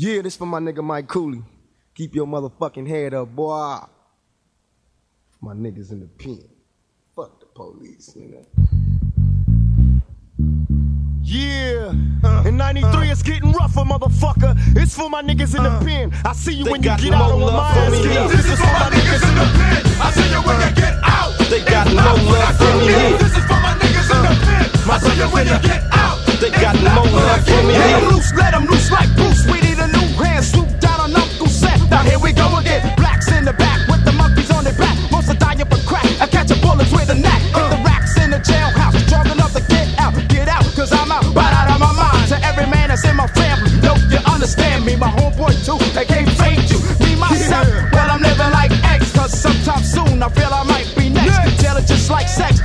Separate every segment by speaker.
Speaker 1: Yeah, this for my nigga Mike Cooley. Keep your motherfucking head up, boy. My niggas in the pen. Fuck the police, nigga. Yeah, in 93 it's getting rougher, motherfucker. It's for my niggas in the uh, pen. I see you when you get out of my
Speaker 2: for
Speaker 1: ass
Speaker 2: me
Speaker 1: get
Speaker 2: here.
Speaker 1: up.
Speaker 3: This is for my niggas in the pen.
Speaker 4: Sex.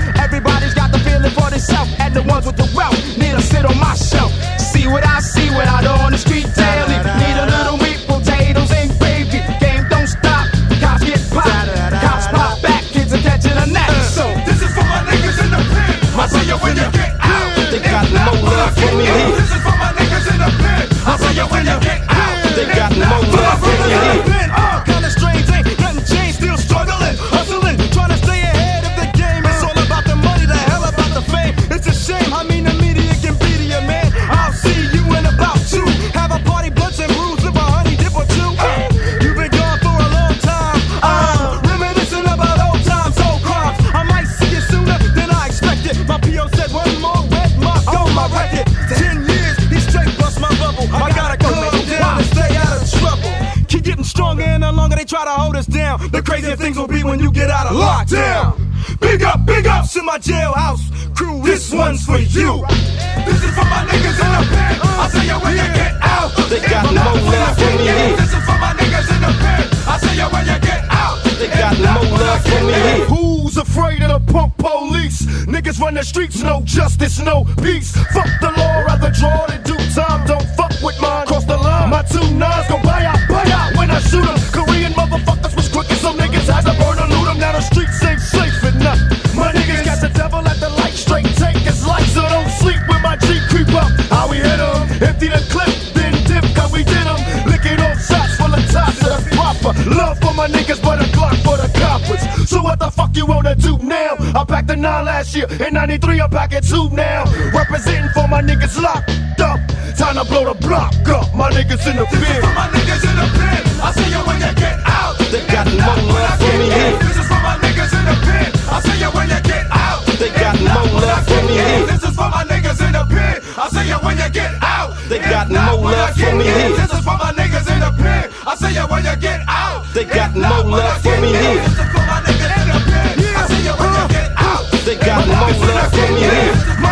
Speaker 4: The longer they try to hold us down. The crazier things will be when you get out of lockdown. Big up, big up to my jailhouse crew. This one's for you.
Speaker 3: This is for my niggas in the pen. I see you when you get out.
Speaker 2: They got no love for me here.
Speaker 3: This is for my niggas in the pen. I see you when you get out.
Speaker 2: They got no love for me.
Speaker 1: Who's afraid of the punk police? Niggas run the streets, no justice, no peace. Fuck the law, rather draw in due time. Don't fuck with mine, cross the line. My two nines go fuck you wanna do now? I packed a nine last year, in 93 I'm packing two now. Representing for my niggas locked up. Time to blow the block up, my niggas in the
Speaker 3: This is
Speaker 1: bin.
Speaker 3: for my niggas in the pen. I see you when you get out.
Speaker 2: They got no love for me here.
Speaker 3: This is for my niggas in the pen. I see you when you get out.
Speaker 2: They got no love for me here.
Speaker 3: This is for my niggas in the pen. I see you when you get out.
Speaker 2: They got no love for me here.
Speaker 3: This is for my niggas in the pen. I see you when you get out.
Speaker 2: They got no love for me here. More love from you.